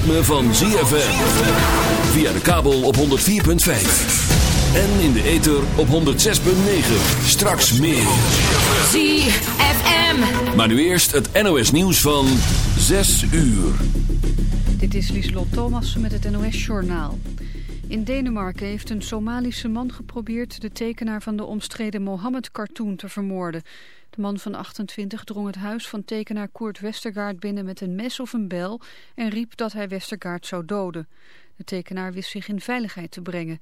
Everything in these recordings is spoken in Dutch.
ritme van ZFM. Via de kabel op 104.5. En in de ether op 106.9. Straks meer. ZFM. Maar nu eerst het NOS nieuws van 6 uur. Dit is Lieselot Thomas met het NOS-journaal. In Denemarken heeft een Somalische man geprobeerd de tekenaar van de omstreden Mohammed-cartoon te vermoorden. De man van 28 drong het huis van tekenaar Koert Westergaard binnen met een mes of een bel en riep dat hij Westergaard zou doden. De tekenaar wist zich in veiligheid te brengen.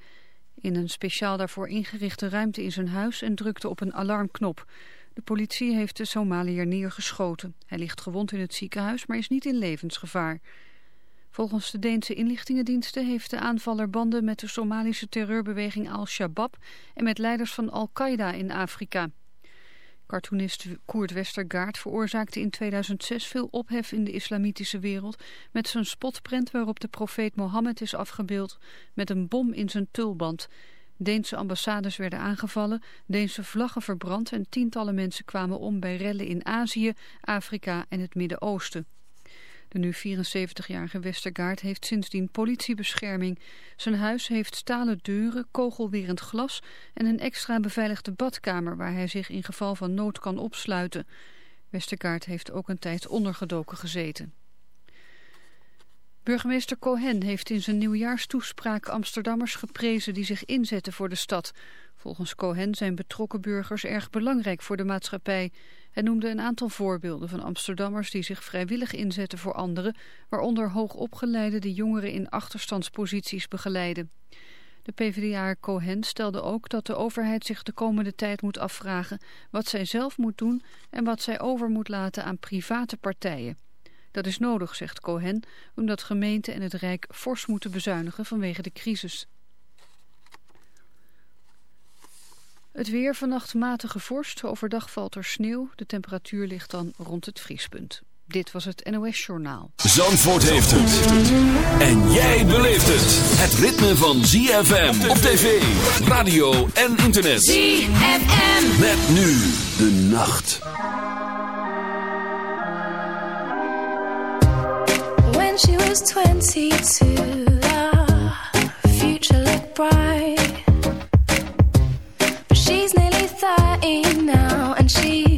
In een speciaal daarvoor ingerichte ruimte in zijn huis en drukte op een alarmknop. De politie heeft de Somaliër neergeschoten. Hij ligt gewond in het ziekenhuis, maar is niet in levensgevaar. Volgens de Deense inlichtingendiensten heeft de aanvaller banden met de Somalische terreurbeweging Al-Shabaab en met leiders van Al-Qaeda in Afrika. Cartoonist Koert Westergaard veroorzaakte in 2006 veel ophef in de islamitische wereld met zijn spotprent waarop de profeet Mohammed is afgebeeld met een bom in zijn tulband. Deense ambassades werden aangevallen, Deense vlaggen verbrand en tientallen mensen kwamen om bij rellen in Azië, Afrika en het Midden-Oosten. De nu 74-jarige Westergaard heeft sindsdien politiebescherming. Zijn huis heeft stalen deuren, kogelwerend glas en een extra beveiligde badkamer waar hij zich in geval van nood kan opsluiten. Westergaard heeft ook een tijd ondergedoken gezeten. Burgemeester Cohen heeft in zijn nieuwjaarstoespraak Amsterdammers geprezen die zich inzetten voor de stad. Volgens Cohen zijn betrokken burgers erg belangrijk voor de maatschappij. Hij noemde een aantal voorbeelden van Amsterdammers die zich vrijwillig inzetten voor anderen, waaronder hoogopgeleide die jongeren in achterstandsposities begeleiden. De PvdA Cohen stelde ook dat de overheid zich de komende tijd moet afvragen wat zij zelf moet doen en wat zij over moet laten aan private partijen. Dat is nodig, zegt Cohen, omdat gemeenten en het Rijk fors moeten bezuinigen vanwege de crisis. Het weer vannacht matige vorst, overdag valt er sneeuw. De temperatuur ligt dan rond het vriespunt. Dit was het NOS Journaal. Zandvoort heeft het. En jij beleeft het. Het ritme van ZFM op tv, radio en internet. ZFM. Met nu de nacht. She was 22, the future looked bright. But she's nearly 30 now, and she's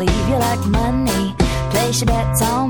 My sleeve. You like money, place your bets on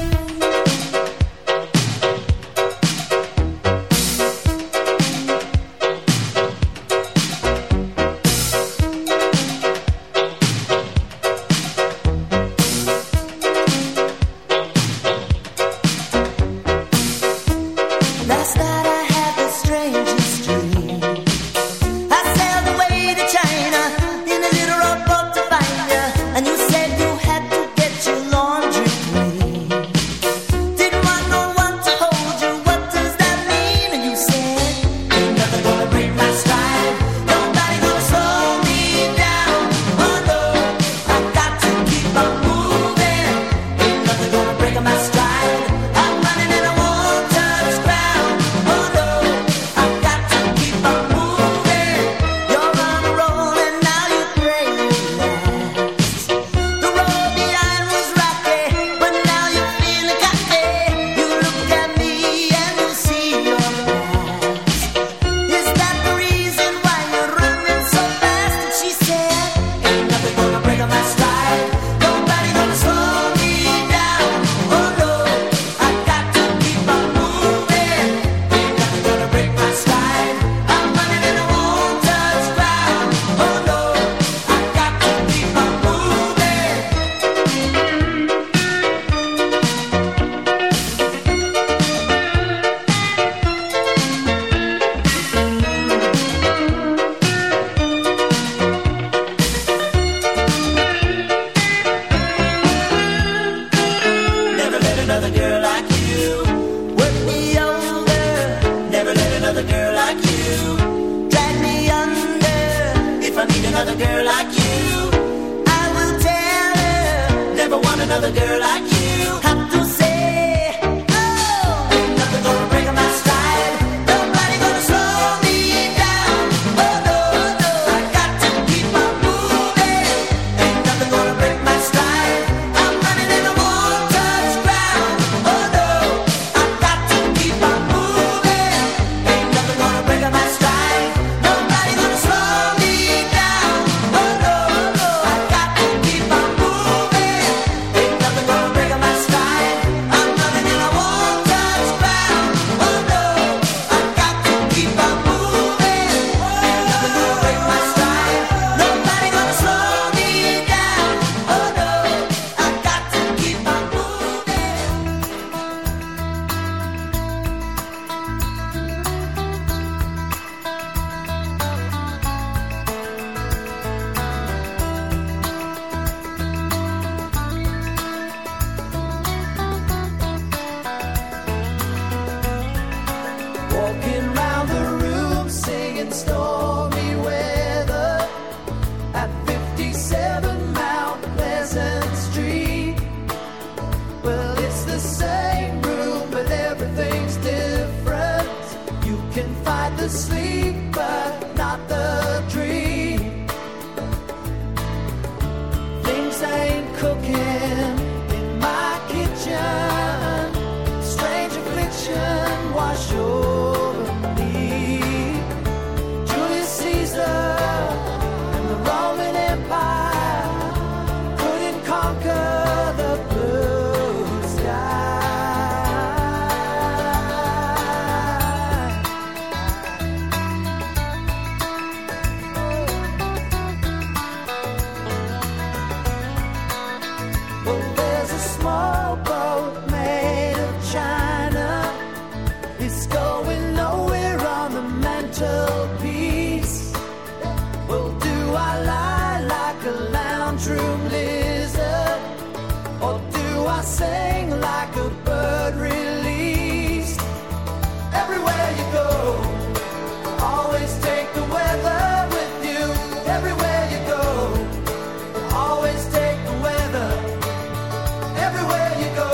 where you go.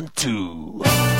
One two.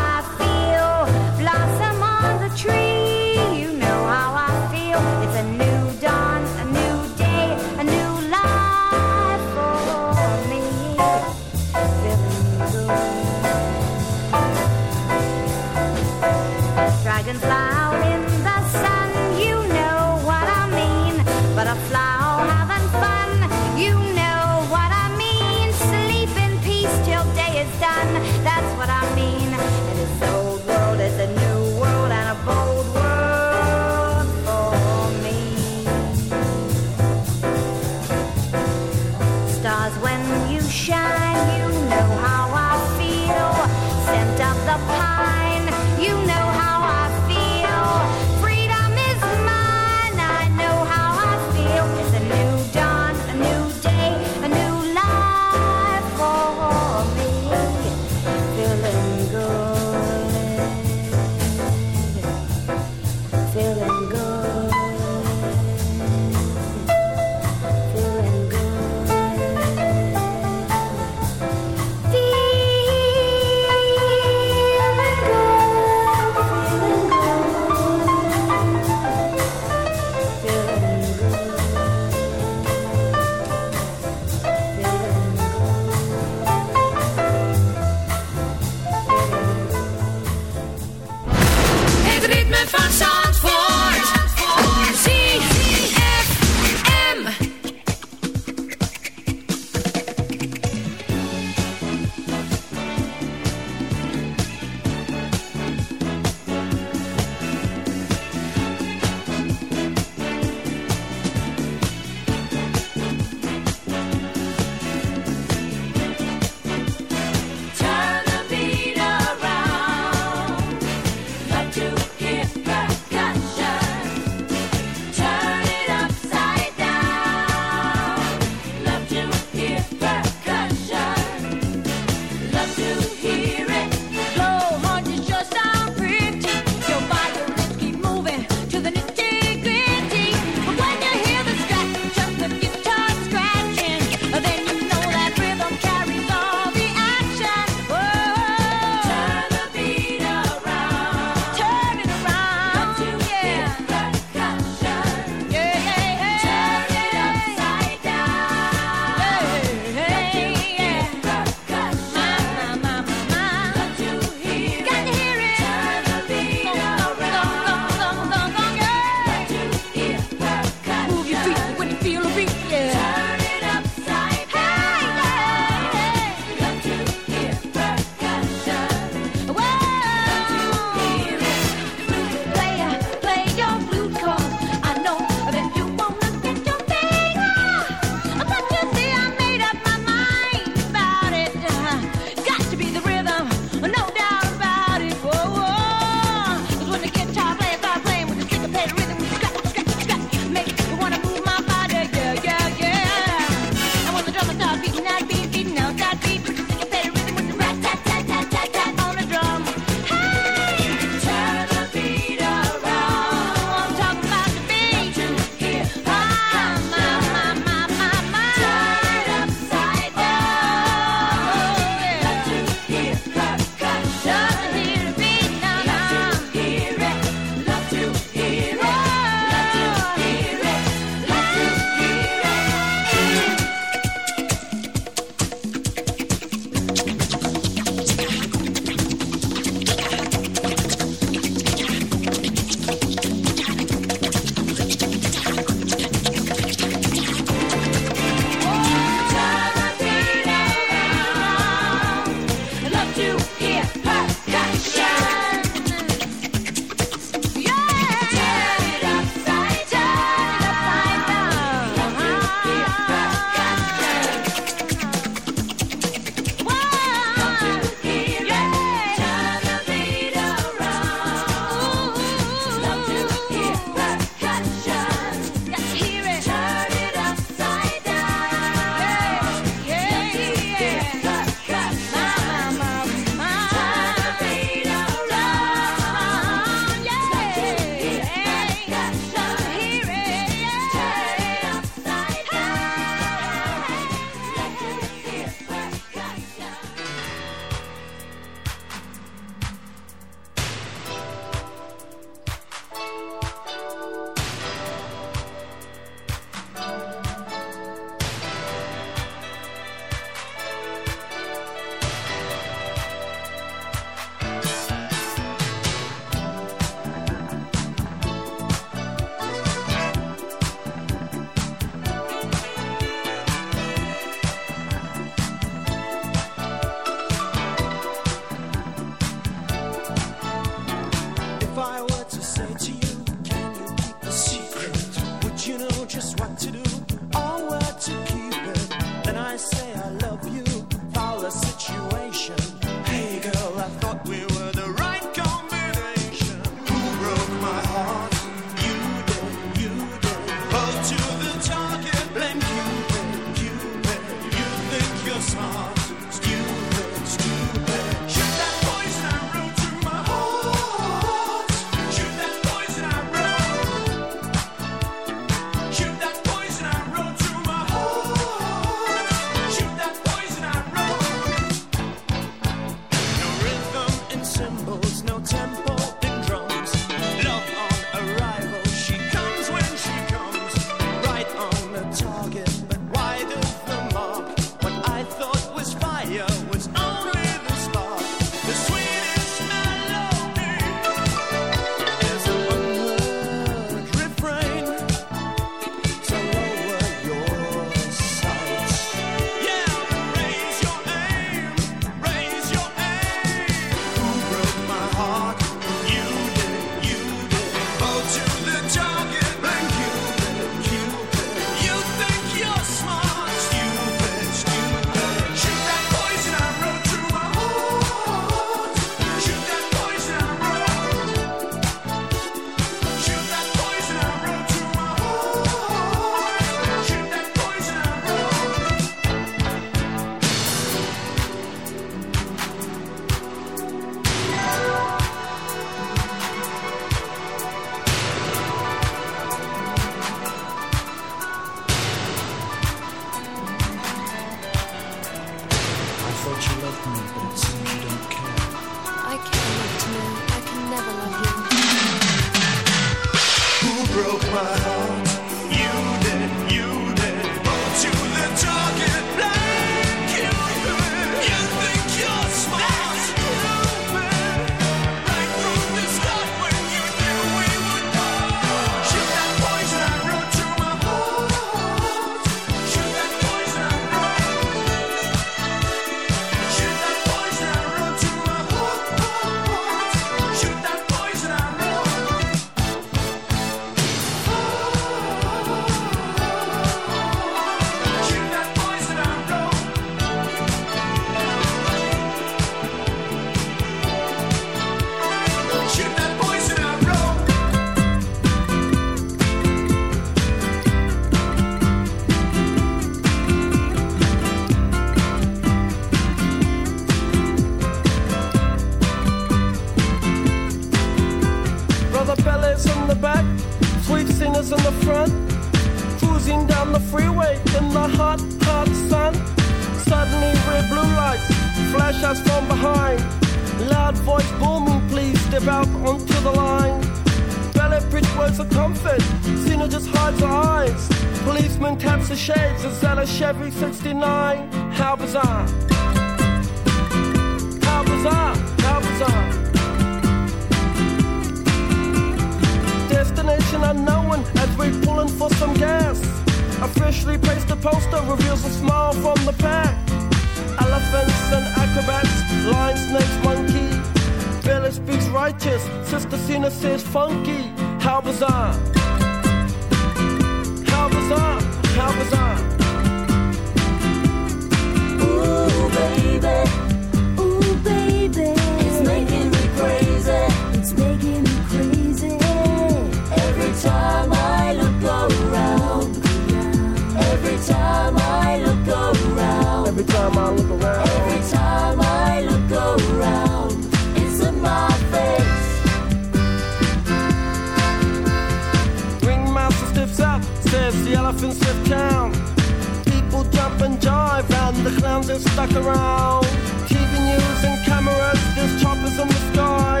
around stuck around. TV news and cameras, there's choppers in the sky.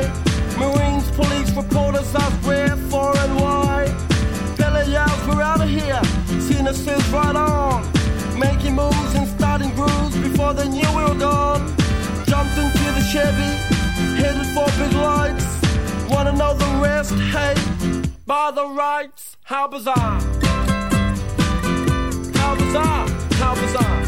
Marines, police, reporters out where, far and wide. Billy yells, we're out of here. Tina says, right on. Making moves and starting grooves before the new world were gone. Jumped into the Chevy, headed for big lights. Wanna know the rest? Hey, by the rights, how bizarre. How bizarre, how bizarre.